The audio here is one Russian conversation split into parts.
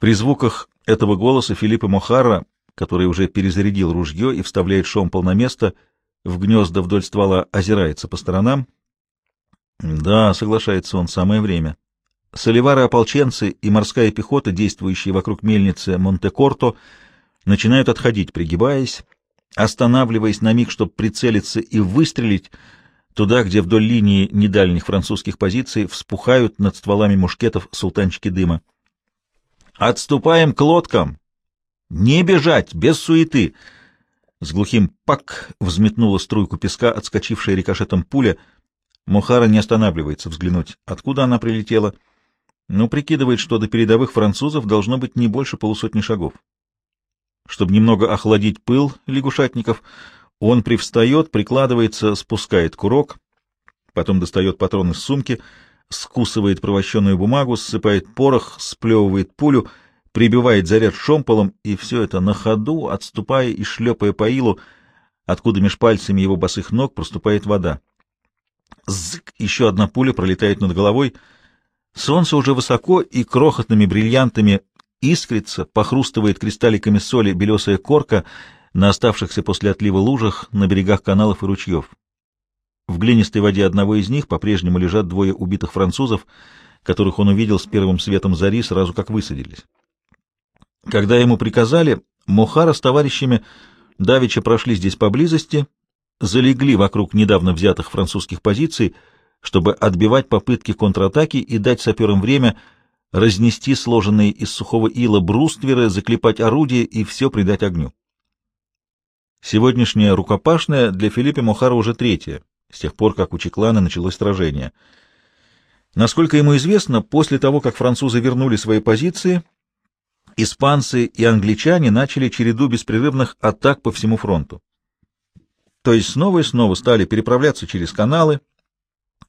При звуках этого голоса Филиппа Мохара, который уже перезарядил ружье и вставляет шомпол на место, в гнезда вдоль ствола озирается по сторонам. Да, соглашается он, самое время. Соливары-ополченцы и морская пехота, действующие вокруг мельницы Монте-Корто, начинают отходить, пригибаясь, останавливаясь на миг, чтобы прицелиться и выстрелить туда, где вдоль линии недальних французских позиций вспухают над стволами мушкетов султанчики дыма. «Отступаем к лодкам! Не бежать, без суеты!» С глухим «пак» взметнула струйку песка, отскочившая рикошетом пуля. Мухара не останавливается взглянуть, откуда она прилетела, но прикидывает, что до передовых французов должно быть не больше полусотни шагов. Чтобы немного охладить пыл лягушатников, он привстает, прикладывается, спускает курок, потом достает патрон из сумки, скусывает провощенную бумагу, ссыпает порох, сплевывает пулю, прибивает заряд шомполом, и все это на ходу, отступая и шлепая по илу, откуда меж пальцами его босых ног проступает вода. Зык! Еще одна пуля пролетает над головой. Солнце уже высоко, и крохотными бриллиантами искрится, похрустывает кристалликами соли белесая корка на оставшихся после отлива лужах на берегах каналов и ручьев. В глинистой воде одного из них по-прежнему лежат двое убитых французов, которых он увидел с первым светом зари сразу как высадились. Когда ему приказали, Мухара с товарищами давеча прошли здесь поблизости, залегли вокруг недавно взятых французских позиций, чтобы отбивать попытки контратаки и дать саперам время — разнести сложенные из сухого ила брустверы, заклепать орудия и все придать огню. Сегодняшняя рукопашная для Филиппа Мохара уже третья, с тех пор, как у Чеклана началось сражение. Насколько ему известно, после того, как французы вернули свои позиции, испанцы и англичане начали череду беспрерывных атак по всему фронту. То есть снова и снова стали переправляться через каналы,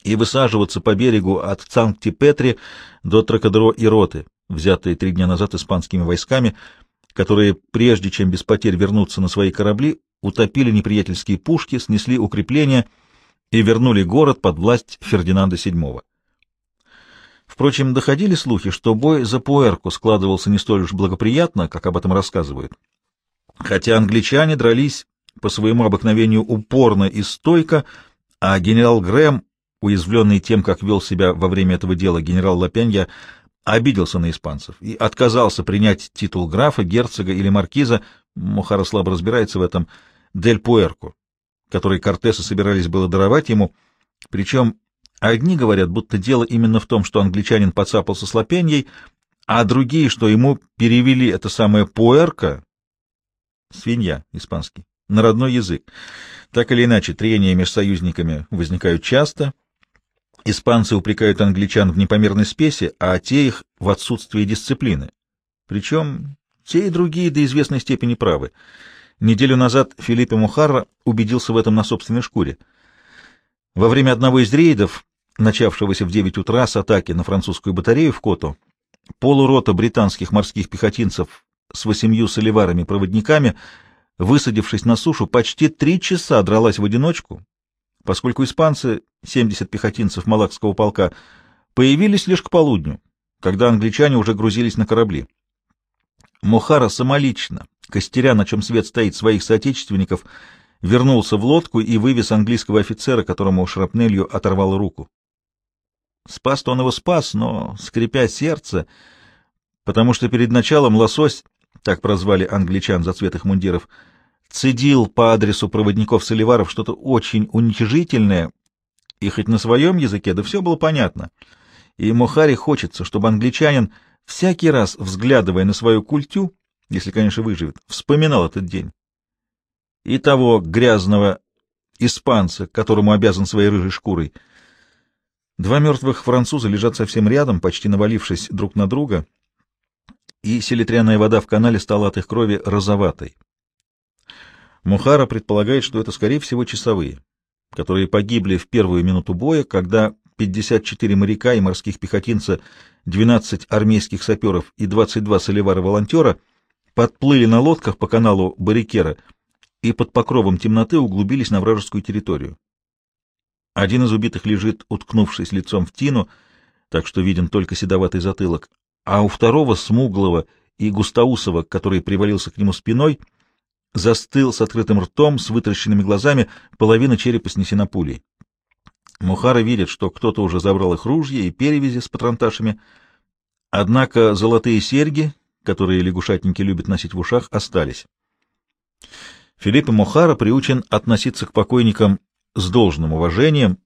и высаживаться по берегу от Цанкти-Петри до Тракадро и Роты, взятые три дня назад испанскими войсками, которые, прежде чем без потерь вернуться на свои корабли, утопили неприятельские пушки, снесли укрепления и вернули город под власть Фердинанда VII. Впрочем, доходили слухи, что бой за Пуэрку складывался не столь уж благоприятно, как об этом рассказывают. Хотя англичане дрались по своему обыкновению упорно и стойко, а генерал Грэм уязвленный тем, как вел себя во время этого дела генерал Лапенья, обиделся на испанцев и отказался принять титул графа, герцога или маркиза, Мухара слабо разбирается в этом, Дель Пуэрко, который Кортесы собирались было даровать ему, причем одни говорят, будто дело именно в том, что англичанин подцапался с Лапеньей, а другие, что ему перевели это самое Пуэрко, свинья испанский, на родной язык. Так или иначе, трения между союзниками возникают часто, Испанцы упрекают англичан в непомерной спеси, а те их в отсутствии дисциплины. Причем те и другие до известной степени правы. Неделю назад Филиппе Мухарра убедился в этом на собственной шкуре. Во время одного из рейдов, начавшегося в 9 утра с атаки на французскую батарею в Кото, полурота британских морских пехотинцев с восемью соливарами-проводниками, высадившись на сушу, почти три часа дралась в одиночку, поскольку испанцы, 70 пехотинцев Малакского полка, появились лишь к полудню, когда англичане уже грузились на корабли. Мухара самолично, костеря, на чем свет стоит своих соотечественников, вернулся в лодку и вывез английского офицера, которому шрапнелью оторвало руку. Спас-то он его спас, но, скрипя сердце, потому что перед началом лосось, так прозвали англичан за цвет их мундиров, — цедил по адресу проводников Соливаров что-то очень уничижительное, и хоть на своем языке, да все было понятно. И Мохари хочется, чтобы англичанин, всякий раз взглядывая на свою культю, если, конечно, выживет, вспоминал этот день. И того грязного испанца, которому обязан своей рыжей шкурой. Два мертвых француза лежат совсем рядом, почти навалившись друг на друга, и селитряная вода в канале стала от их крови розоватой. Мухара предполагает, что это, скорее всего, часовые, которые погибли в первую минуту боя, когда 54 моряка и морских пехотинца, 12 армейских саперов и 22 соливара-волонтера подплыли на лодках по каналу Барикера и под покровом темноты углубились на вражескую территорию. Один из убитых лежит, уткнувшись лицом в тину, так что виден только седоватый затылок, а у второго смуглого и Густаусова, который привалился к нему спиной, застыл с открытым ртом, с вытращенными глазами, половина черепа снесена пулей. Мухара видит, что кто-то уже забрал их ружья и перевязи с патронташами, однако золотые серьги, которые лягушатники любят носить в ушах, остались. Филипп Мухара приучен относиться к покойникам с должным уважением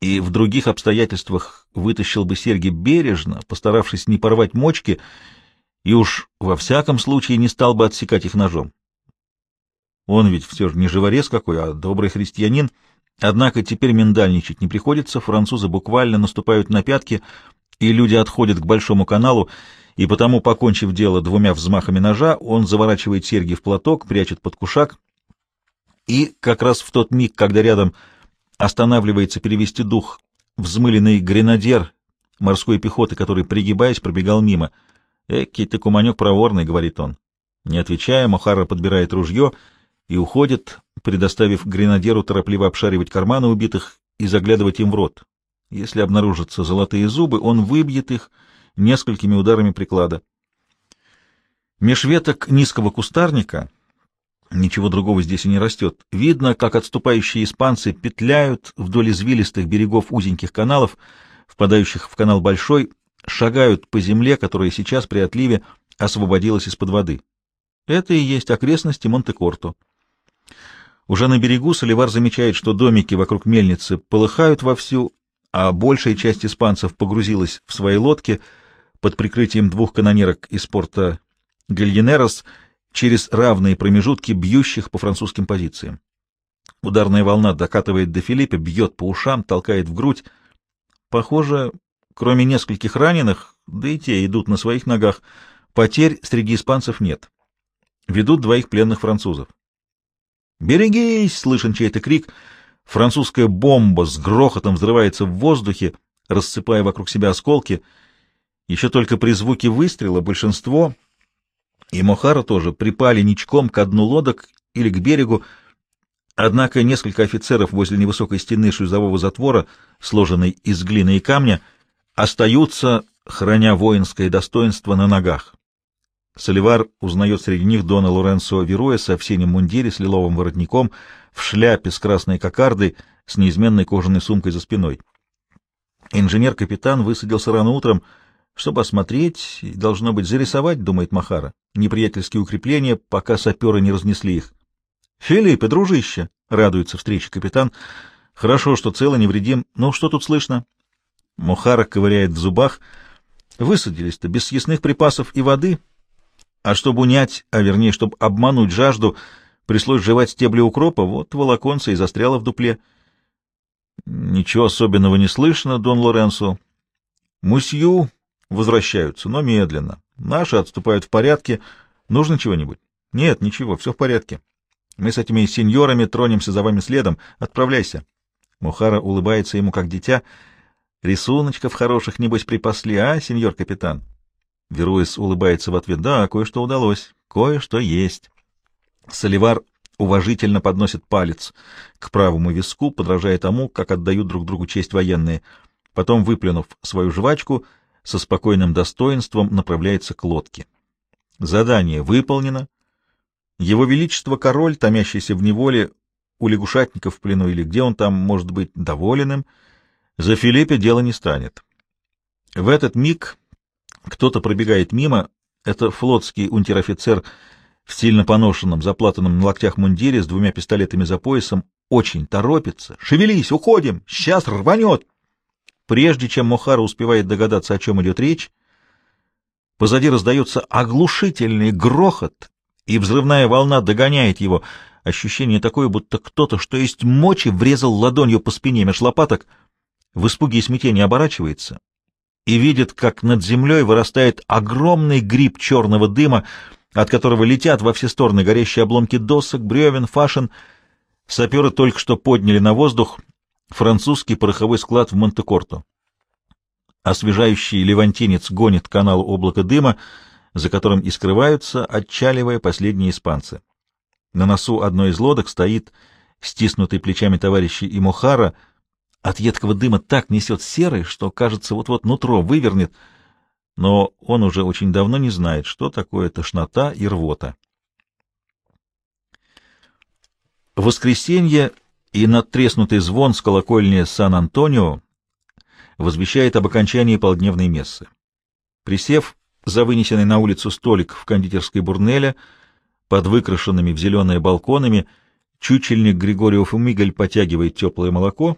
и в других обстоятельствах вытащил бы серьги бережно, постаравшись не порвать мочки, и уж во всяком случае не стал бы отсекать их ножом. Он ведь все же не живорез какой, а добрый христианин — Однако теперь миндальничать не приходится, французы буквально наступают на пятки, и люди отходят к большому каналу, и потому, покончив дело двумя взмахами ножа, он заворачивает серьги в платок, прячет под кушак, и как раз в тот миг, когда рядом останавливается перевести дух взмыленный гренадер морской пехоты, который, пригибаясь, пробегал мимо. «Экий ты куманек проворный», — говорит он. Не отвечая, Мохара подбирает ружье и уходит, предоставив гренадеру торопливо обшаривать карманы убитых и заглядывать им в рот. Если обнаружатся золотые зубы, он выбьет их несколькими ударами приклада. Меж веток низкого кустарника, ничего другого здесь и не растет, видно, как отступающие испанцы петляют вдоль извилистых берегов узеньких каналов, впадающих в канал Большой, шагают по земле, которая сейчас при отливе освободилась из-под воды. Это и есть окрестности Монте-Корто. Уже на берегу Соливар замечает, что домики вокруг мельницы полыхают вовсю, а большая часть испанцев погрузилась в свои лодки под прикрытием двух канонерок из порта Гальенерос через равные промежутки бьющих по французским позициям. Ударная волна докатывает до Филиппа, бьет по ушам, толкает в грудь. Похоже, кроме нескольких раненых, да и те идут на своих ногах, потерь среди испанцев нет. Ведут двоих пленных французов. «Берегись!» — слышен чей-то крик. Французская бомба с грохотом взрывается в воздухе, рассыпая вокруг себя осколки. Еще только при звуке выстрела большинство, и Мохара тоже, припали ничком к дну лодок или к берегу, однако несколько офицеров возле невысокой стены шлюзового затвора, сложенной из глины и камня, остаются, храня воинское достоинство на ногах. Соливар узнает среди них Дона Лоренцо Веруэса в синем мундире с лиловым воротником, в шляпе с красной кокардой, с неизменной кожаной сумкой за спиной. Инженер-капитан высадился рано утром, чтобы осмотреть и, должно быть, зарисовать, думает Махара, неприятельские укрепления, пока саперы не разнесли их. — Филиппе, дружище! — радуется встрече капитан. — Хорошо, что цело, невредим. Ну, что тут слышно? Мухара ковыряет в зубах. Высадились-то без съестных припасов и воды — а чтобы унять, а вернее, чтобы обмануть жажду, пришлось жевать стебли укропа, вот волоконца и застряла в дупле. Ничего особенного не слышно, Дон Лоренсо. Мусью возвращаются, но медленно. Наши отступают в порядке. Нужно чего-нибудь? Нет, ничего, все в порядке. Мы с этими сеньорами тронемся за вами следом. Отправляйся. Мухара улыбается ему, как дитя. Рисуночков хороших, небось, припасли, а, сеньор капитан? Веруэс улыбается в ответ. «Да, кое-что удалось. Кое-что есть». Соливар уважительно подносит палец к правому виску, подражая тому, как отдают друг другу честь военные. Потом, выплюнув свою жвачку, со спокойным достоинством направляется к лодке. Задание выполнено. Его Величество король, томящийся в неволе у лягушатников в плену или где он там может быть доволен им, за Филиппе дело не станет. В этот миг кто-то пробегает мимо. Это флотский унтер-офицер в сильно поношенном, заплатанном на локтях мундире с двумя пистолетами за поясом. Очень торопится. «Шевелись, уходим! Сейчас рванет!» Прежде чем Мохара успевает догадаться, о чем идет речь, позади раздается оглушительный грохот, и взрывная волна догоняет его. Ощущение такое, будто кто-то, что есть мочи, врезал ладонью по спине меж лопаток. В испуге и смятении оборачивается и видит, как над землей вырастает огромный гриб черного дыма, от которого летят во все стороны горящие обломки досок, бревен, фашин. Саперы только что подняли на воздух французский пороховой склад в Монте-Корто. Освежающий левантинец гонит канал облака дыма, за которым и скрываются, отчаливая последние испанцы. На носу одной из лодок стоит стиснутый плечами товарища Имухара — от едкого дыма так несет серый, что, кажется, вот-вот нутро вывернет. но он уже очень давно не знает, что такое тошнота и рвота. В воскресенье и надтреснутый звон с колокольни Сан-Антонио возвещает об окончании полдневной мессы. Присев за вынесенный на улицу столик в кондитерской бурнеле, под выкрашенными в зеленые балконами, чучельник Григориев Мигаль потягивает теплое молоко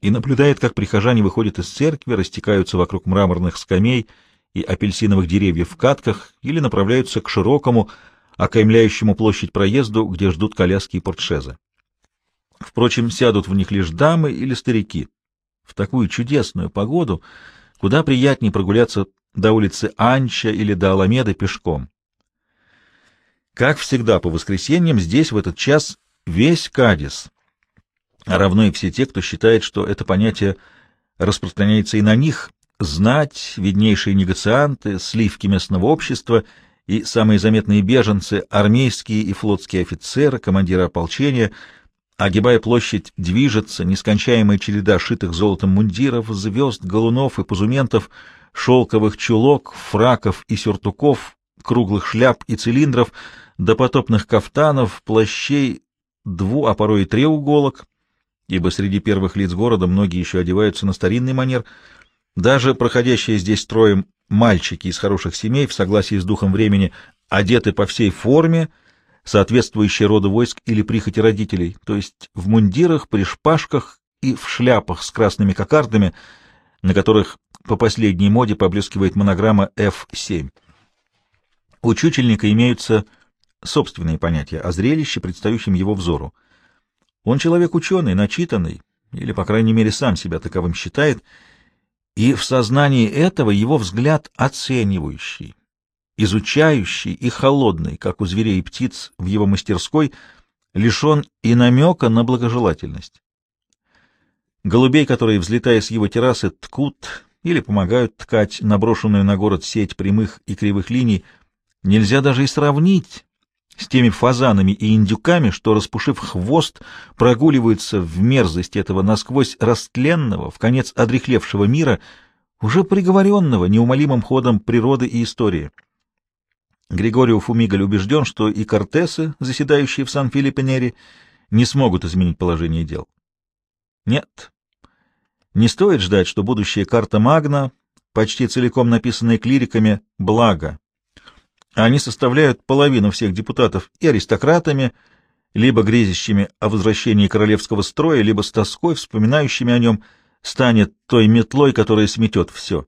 и наблюдает, как прихожане выходят из церкви, растекаются вокруг мраморных скамей и апельсиновых деревьев в катках или направляются к широкому, окаймляющему площадь проезду, где ждут коляски и портшезы. Впрочем, сядут в них лишь дамы или старики. В такую чудесную погоду куда приятнее прогуляться до улицы Анча или до Аламеды пешком. Как всегда по воскресеньям здесь в этот час весь Кадис, а равно и все те, кто считает, что это понятие распространяется и на них, знать, виднейшие негацианты, сливки местного общества и самые заметные беженцы, армейские и флотские офицеры, командиры ополчения, огибая площадь, движется нескончаемая череда шитых золотом мундиров, звезд, галунов и пузументов, шелковых чулок, фраков и сюртуков, круглых шляп и цилиндров, допотопных кафтанов, плащей, дву, а порой и треуголок, ибо среди первых лиц города многие еще одеваются на старинный манер — даже проходящие здесь строем мальчики из хороших семей в согласии с духом времени одеты по всей форме, соответствующей роду войск или прихоти родителей, то есть в мундирах, при шпажках и в шляпах с красными кокардами, на которых по последней моде поблескивает монограмма F7. У чучельника имеются собственные понятия о зрелище, предстающем его взору. Он человек ученый, начитанный, или, по крайней мере, сам себя таковым считает, и в сознании этого его взгляд оценивающий, изучающий и холодный, как у зверей и птиц в его мастерской, лишен и намека на благожелательность. Голубей, которые, взлетая с его террасы, ткут или помогают ткать наброшенную на город сеть прямых и кривых линий, нельзя даже и сравнить с теми фазанами и индюками, что, распушив хвост, прогуливаются в мерзость этого насквозь растленного, в конец одрехлевшего мира, уже приговоренного неумолимым ходом природы и истории. Григорио Фумигаль убежден, что и кортесы, заседающие в Сан-Филиппенере, не смогут изменить положение дел. Нет, не стоит ждать, что будущая карта Магна, почти целиком написанная клириками, благо, они составляют половину всех депутатов и аристократами, либо грезящими о возвращении королевского строя, либо с тоской, вспоминающими о нем, станет той метлой, которая сметет все.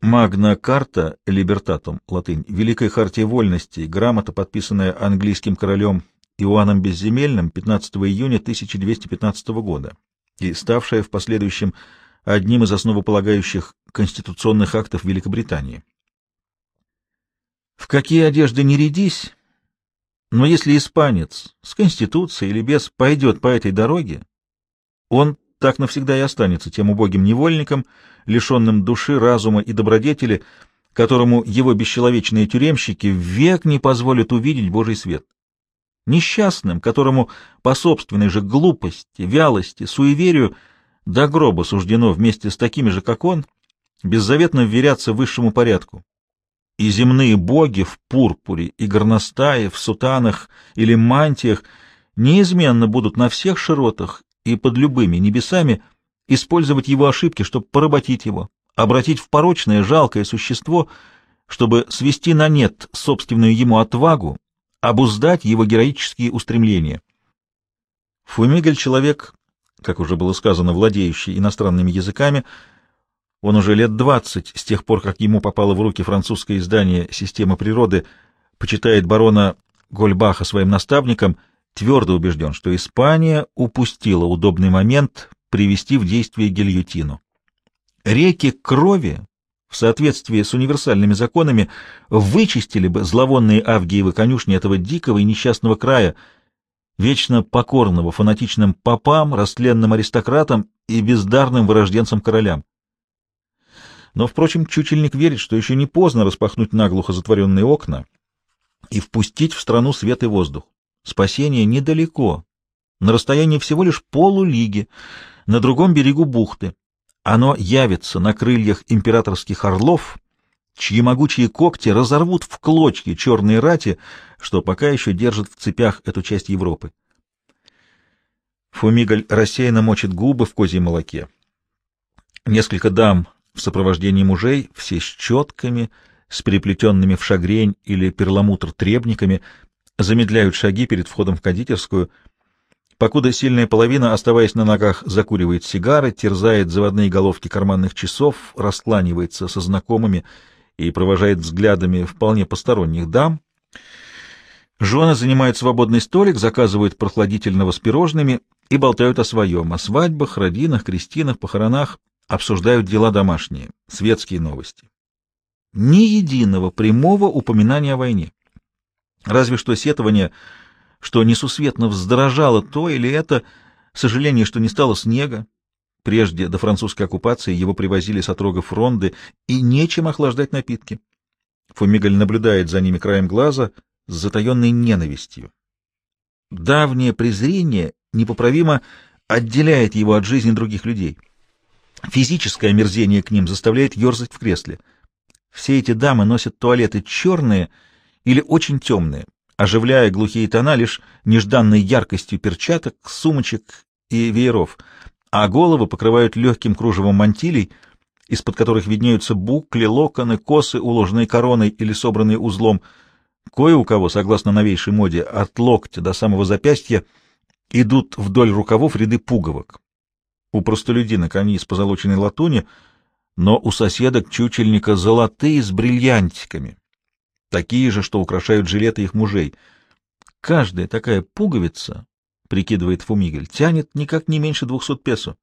Магна Карта Либертатум, латынь, Великая Хартия Вольности, грамота, подписанная английским королем Иоанном Безземельным 15 июня 1215 года и ставшая в последующем одним из основополагающих конституционных актов Великобритании. В какие одежды не рядись, но если испанец с конституцией или без пойдет по этой дороге, он так навсегда и останется тем убогим невольником, лишенным души, разума и добродетели, которому его бесчеловечные тюремщики век не позволят увидеть Божий свет. Несчастным, которому по собственной же глупости, вялости, суеверию до гроба суждено вместе с такими же, как он, беззаветно вверяться высшему порядку, и земные боги в пурпуре, и горностаи в сутанах или мантиях неизменно будут на всех широтах и под любыми небесами использовать его ошибки, чтобы поработить его, обратить в порочное, жалкое существо, чтобы свести на нет собственную ему отвагу, обуздать его героические устремления. Фумигель — человек, как уже было сказано, владеющий иностранными языками, он уже лет двадцать, с тех пор, как ему попало в руки французское издание «Система природы», почитает барона Гольбаха своим наставником, твердо убежден, что Испания упустила удобный момент привести в действие гильотину. Реки крови, в соответствии с универсальными законами, вычистили бы зловонные Авгиевы конюшни этого дикого и несчастного края, вечно покорного фанатичным попам, растленным аристократам и бездарным вырожденцам королям. Но, впрочем, чучельник верит, что еще не поздно распахнуть наглухо затворенные окна и впустить в страну свет и воздух. Спасение недалеко, на расстоянии всего лишь полулиги, на другом берегу бухты, Оно явится на крыльях императорских орлов, чьи могучие когти разорвут в клочья черные рати, что пока еще держит в цепях эту часть Европы. Фумигаль рассеянно мочит губы в козьем молоке. Несколько дам в сопровождении мужей, все с четками, с переплетенными в шагрень или перламутр требниками, замедляют шаги перед входом в кондитерскую — покуда сильная половина, оставаясь на ногах, закуривает сигары, терзает заводные головки карманных часов, раскланивается со знакомыми и провожает взглядами вполне посторонних дам. Жены занимают свободный столик, заказывают прохладительного с пирожными и болтают о своем, о свадьбах, родинах, крестинах, похоронах, обсуждают дела домашние, светские новости. Ни единого прямого упоминания о войне. Разве что сетование — что несусветно вздорожало то или это, сожаление, что не стало снега. Прежде, до французской оккупации, его привозили с отрогов Ронды, и нечем охлаждать напитки. Фумигаль наблюдает за ними краем глаза с затаенной ненавистью. Давнее презрение непоправимо отделяет его от жизни других людей. Физическое омерзение к ним заставляет ерзать в кресле. Все эти дамы носят туалеты черные или очень темные, оживляя глухие тона лишь нежданной яркостью перчаток, сумочек и вееров, а головы покрывают легким кружевом мантилей, из-под которых виднеются букли, локоны, косы, уложенные короной или собранные узлом. Кое у кого, согласно новейшей моде, от локтя до самого запястья идут вдоль рукавов ряды пуговок. У простолюдинок они из позолоченной латуни, но у соседок чучельника золотые с бриллиантиками, такие же, что украшают жилеты их мужей. Каждая такая пуговица, — прикидывает Фумигель, — тянет никак не меньше двухсот песо.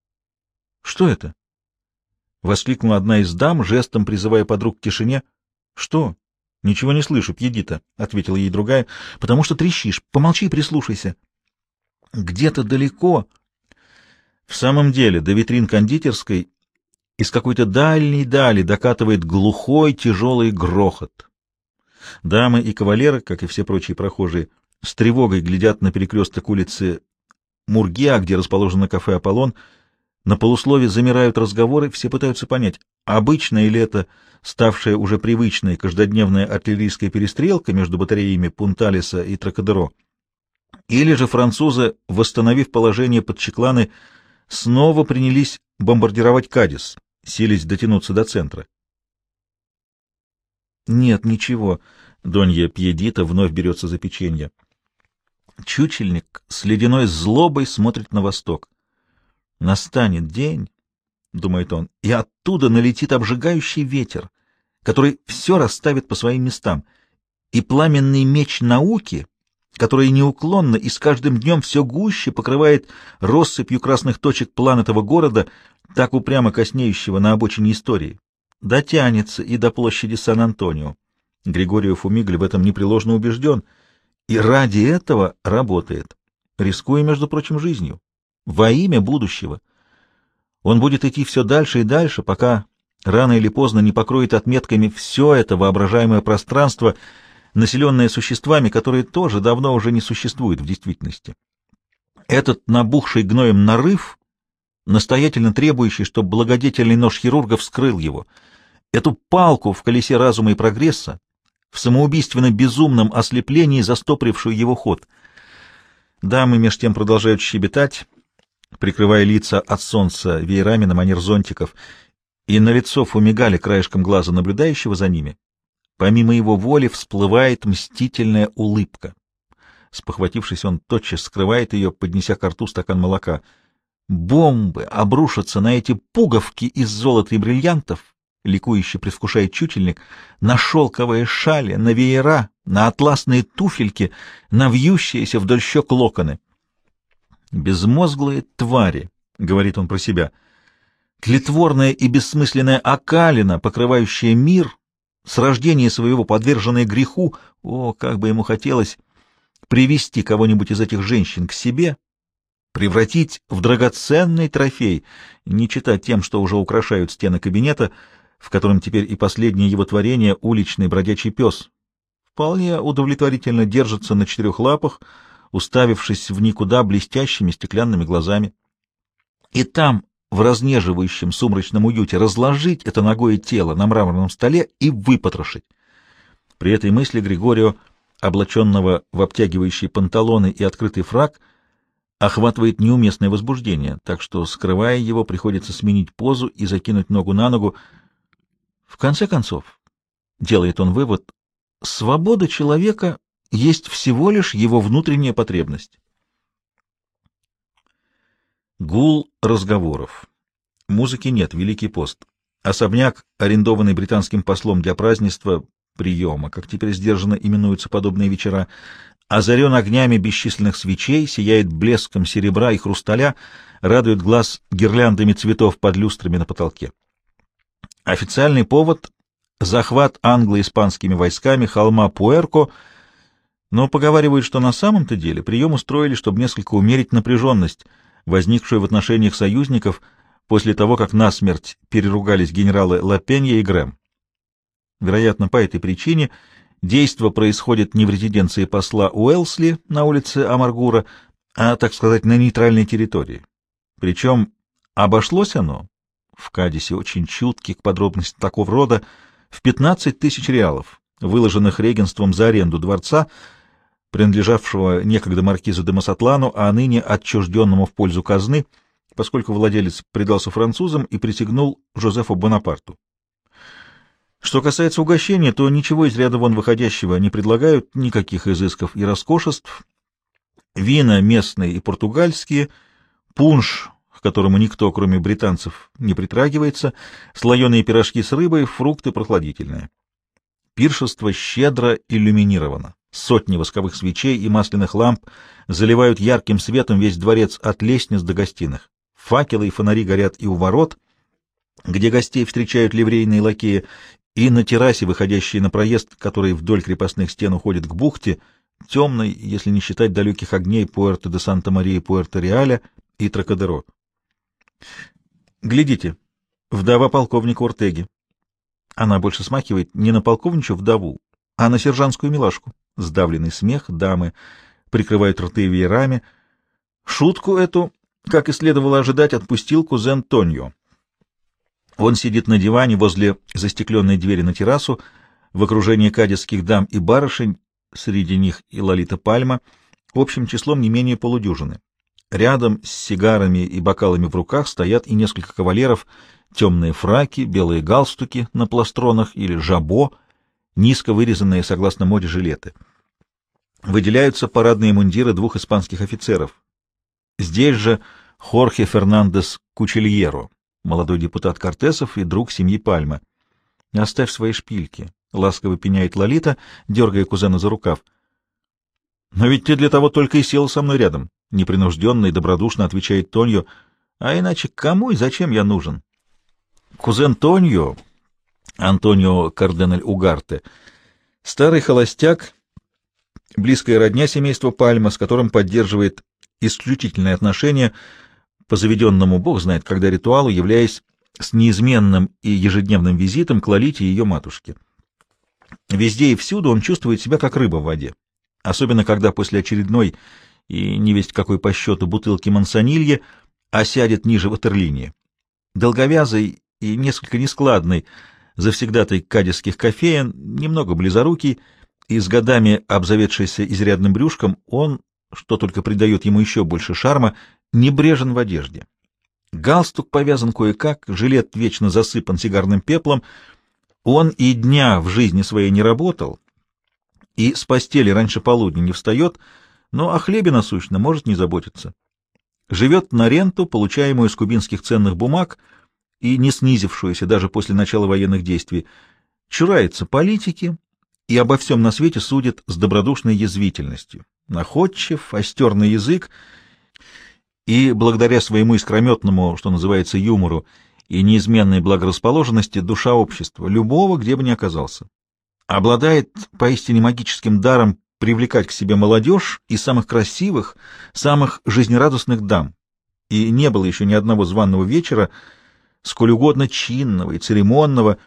— Что это? — воскликнула одна из дам, жестом призывая подруг к тишине. — Что? — Ничего не слышу, Пьедита, — ответила ей другая, — потому что трещишь. Помолчи и прислушайся. — Где-то далеко... В самом деле, до витрин кондитерской из какой-то дальней дали докатывает глухой тяжелый грохот. Дамы и кавалеры, как и все прочие прохожие, с тревогой глядят на перекресток улицы Мургиа, где расположено кафе «Аполлон». На полуслове замирают разговоры, все пытаются понять, обычная ли это ставшая уже привычной каждодневная артиллерийская перестрелка между батареями Пунталиса и Тракадеро, или же французы, восстановив положение под Чекланы, снова принялись бомбардировать Кадис, сились дотянуться до центра. Нет, ничего. Донья Пьедита вновь берется за печенье. Чучельник с ледяной злобой смотрит на восток. Настанет день, — думает он, — и оттуда налетит обжигающий ветер, который все расставит по своим местам, и пламенный меч науки, который неуклонно и с каждым днем все гуще покрывает россыпью красных точек план этого города, так упрямо коснеющего на обочине истории, дотянется и до площади Сан-Антонио. Григорию Фумигль в этом непреложно убежден, и ради этого работает, рискуя, между прочим, жизнью, во имя будущего. Он будет идти все дальше и дальше, пока рано или поздно не покроет отметками все это воображаемое пространство, населенное существами, которые тоже давно уже не существуют в действительности. Этот набухший гноем нарыв настоятельно требующий, чтобы благодетельный нож хирурга вскрыл его. Эту палку в колесе разума и прогресса, в самоубийственно-безумном ослеплении, застопрившую его ход. Дамы меж тем продолжают щебетать, прикрывая лица от солнца веерами на манер зонтиков, и на лицо Фумигали краешком глаза наблюдающего за ними, помимо его воли, всплывает мстительная улыбка. Спохватившись, он тотчас скрывает ее, поднеся к рту стакан молока — Бомбы обрушатся на эти пуговки из золота и бриллиантов, ликующе предвкушает чучельник, на шелковые шали, на веера, на атласные туфельки, на вьющиеся вдоль щек локоны. «Безмозглые твари», — говорит он про себя, — «тлетворная и бессмысленная окалина, покрывающая мир, с рождения своего подверженная греху, о, как бы ему хотелось привести кого-нибудь из этих женщин к себе, превратить в драгоценный трофей, не читать тем, что уже украшают стены кабинета, в котором теперь и последнее его творение — уличный бродячий пес. Вполне удовлетворительно держится на четырех лапах, уставившись в никуда блестящими стеклянными глазами. И там, в разнеживающем сумрачном уюте разложить это ногое тело на мраморном столе и выпотрошить. При этой мысли Григорио, облаченного в обтягивающие панталоны и открытый фраг, охватывает неуместное возбуждение, так что, скрывая его, приходится сменить позу и закинуть ногу на ногу. В конце концов, делает он вывод, свобода человека есть всего лишь его внутренняя потребность. Гул разговоров. Музыки нет, Великий пост. Особняк, арендованный британским послом для празднества, приема, как теперь сдержанно именуются подобные вечера, озарен огнями бесчисленных свечей, сияет блеском серебра и хрусталя, радует глаз гирляндами цветов под люстрами на потолке. Официальный повод — захват англо-испанскими войсками холма Пуэрко, но поговаривают, что на самом-то деле прием устроили, чтобы несколько умерить напряженность — возникшую в отношениях союзников после того, как насмерть переругались генералы Лапенья и Грэм. Вероятно, по этой причине действо происходит не в резиденции посла Уэлсли на улице Амаргура, а, так сказать, на нейтральной территории. Причем обошлось оно, в Кадисе очень чутки к подробностям такого рода, в 15 тысяч реалов, выложенных регенством за аренду дворца, принадлежавшего некогда маркизу де Масатлану, а ныне отчужденному в пользу казны, поскольку владелец предался французам и присягнул Жозефу Бонапарту. Что касается угощения, то ничего из ряда вон выходящего не предлагают, никаких изысков и роскошеств. Вина местные и португальские, пунш, к которому никто, кроме британцев, не притрагивается, слоеные пирожки с рыбой, фрукты прохладительные. Пиршество щедро иллюминировано. Сотни восковых свечей и масляных ламп заливают ярким светом весь дворец от лестниц до гостиных. Факелы и фонари горят и у ворот, где гостей встречают ливрейные лакеи, и на террасе, выходящей на проезд, который вдоль крепостных стен уходит к бухте, темной, если не считать далеких огней Пуэрто де Санта-Мария, Пуэрто-Реаля и Тракадеро. Глядите, вдова полковника Ортеги. Она больше смахивает не на полковничью вдову, а на сержантскую милашку. Сдавленный смех, дамы прикрывают рты веерами. Шутку эту, как и следовало ожидать, отпустил кузен Тоньо. Он сидит на диване возле застекленной двери на террасу, в окружении кадетских дам и барышень, среди них и Лолита Пальма, общим числом не менее полудюжины. Рядом с сигарами и бокалами в руках стоят и несколько кавалеров, темные фраки, белые галстуки на пластронах или жабо, низко вырезанные согласно моде жилеты. Выделяются парадные мундиры двух испанских офицеров. Здесь же Хорхе Фернандес Кучельеро, молодой депутат Кортесов и друг семьи Пальма. «Оставь свои шпильки», — ласково пеняет Лолита, дергая кузена за рукав. «Но ведь ты для того только и сел со мной рядом», — непринужденно и добродушно отвечает Тоньо. «А иначе кому и зачем я нужен?» Кузен Тоньо Антонио Карденаль Угарте, старый холостяк, близкая родня семейства Пальма, с которым поддерживает исключительные отношения, по заведенному бог знает когда ритуалу, являясь с неизменным и ежедневным визитом к Лолите и ее матушке. Везде и всюду он чувствует себя как рыба в воде, особенно когда после очередной и не весть какой по счету бутылки мансонилье осядет ниже ватерлинии. Долговязый и несколько нескладный, завсегдатай кадисских кофеен, немного близорукий, и с годами обзаведшийся изрядным брюшком, он, что только придает ему еще больше шарма, небрежен в одежде. Галстук повязан кое-как, жилет вечно засыпан сигарным пеплом. Он и дня в жизни своей не работал, и с постели раньше полудня не встает, но о хлебе насущно может не заботиться. Живет на ренту, получаемую с кубинских ценных бумаг — и не снизившуюся даже после начала военных действий, чурается политики и обо всем на свете судит с добродушной язвительностью. Находчив, остерный язык, и благодаря своему искрометному, что называется, юмору и неизменной благорасположенности душа общества, любого, где бы ни оказался. Обладает поистине магическим даром привлекать к себе молодежь и самых красивых, самых жизнерадостных дам. И не было еще ни одного званного вечера, сколь угодно чинного и церемонного,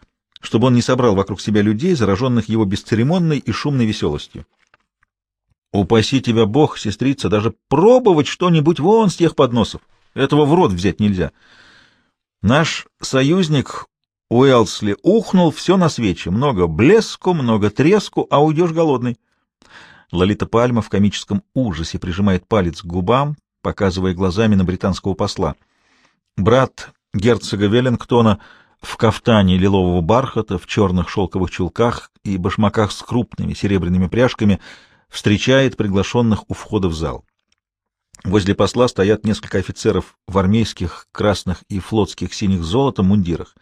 чтобы он не собрал вокруг себя людей, зараженных его бесцеремонной и шумной веселостью. Упаси тебя Бог, сестрица, даже пробовать что-нибудь вон с тех подносов. Этого в рот взять нельзя. Наш союзник Уэлсли ухнул все на свече. Много блеску, много треску, а уйдешь голодный. Лолита Пальма в комическом ужасе прижимает палец к губам, показывая глазами на британского посла. Брат герцога Веллингтона в кафтане лилового бархата, в черных шелковых чулках и башмаках с крупными серебряными пряжками встречает приглашенных у входа в зал. Возле посла стоят несколько офицеров в армейских, красных и флотских синих золотом мундирах.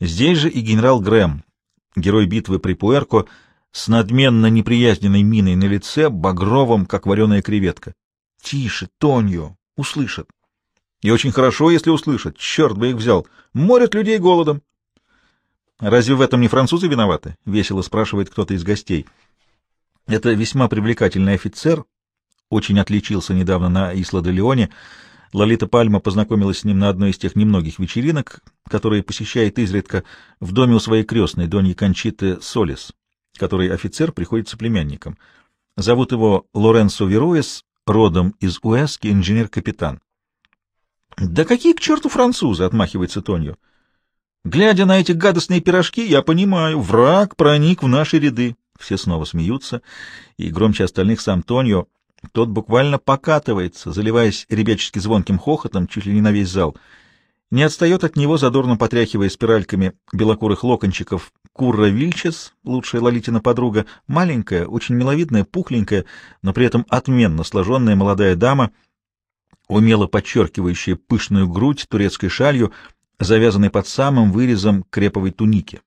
Здесь же и генерал Грэм, герой битвы при Пуэрко, с надменно неприязненной миной на лице, багровым, как вареная креветка. «Тише, Тоньо! Услышат!» «И очень хорошо, если услышат. Черт бы их взял! Морят людей голодом!» «Разве в этом не французы виноваты?» — весело спрашивает кто-то из гостей. Это весьма привлекательный офицер, очень отличился недавно на Исла-де-Леоне. Лолита Пальма познакомилась с ним на одной из тех немногих вечеринок, которые посещает изредка в доме у своей крестной, Доньи Кончиты Солис который офицер приходится племянником. Зовут его Лоренцо Веруэс, родом из Уэски, инженер-капитан. — Да какие к черту французы? — отмахивается Тонью. — Глядя на эти гадостные пирожки, я понимаю, враг проник в наши ряды. Все снова смеются, и громче остальных сам Тонью. Тот буквально покатывается, заливаясь ребячески звонким хохотом чуть ли не на весь зал — не отстает от него, задорно потряхивая спиральками белокурых локончиков, Курра Вильчес, лучшая Лолитина подруга, маленькая, очень миловидная, пухленькая, но при этом отменно сложенная молодая дама, умело подчеркивающая пышную грудь турецкой шалью, завязанной под самым вырезом креповой туники.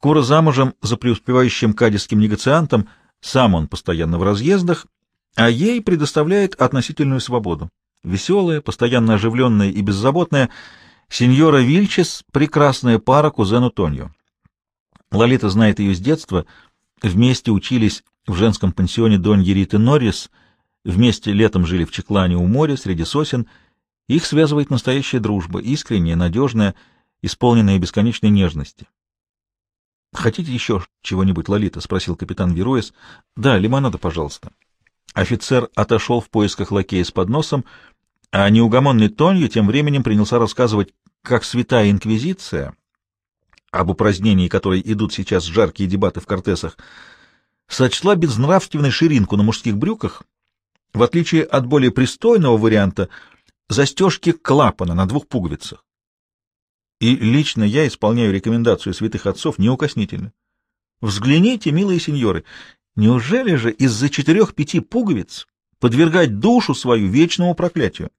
Кура замужем за преуспевающим кадисским негациантом, сам он постоянно в разъездах, а ей предоставляет относительную свободу. Веселая, постоянно оживленная и беззаботная, сеньора Вильчес — прекрасная пара кузену Тонью. Лолита знает ее с детства, вместе учились в женском пансионе Доньи Риты Норрис, вместе летом жили в Чеклане у моря, среди сосен. Их связывает настоящая дружба, искренняя, надежная, исполненная бесконечной нежности. — Хотите еще чего-нибудь, Лолита? — спросил капитан Веруэс. — Да, лимонада, пожалуйста. Офицер отошел в поисках лакея с подносом, а неугомонный Тонью тем временем принялся рассказывать, как святая инквизиция, об упразднении которой идут сейчас жаркие дебаты в Кортесах, сочла безнравственной ширинку на мужских брюках, в отличие от более пристойного варианта застежки клапана на двух пуговицах. И лично я исполняю рекомендацию святых отцов неукоснительно. Взгляните, милые сеньоры, Неужели же из-за четырех-пяти пуговиц подвергать душу свою вечному проклятию?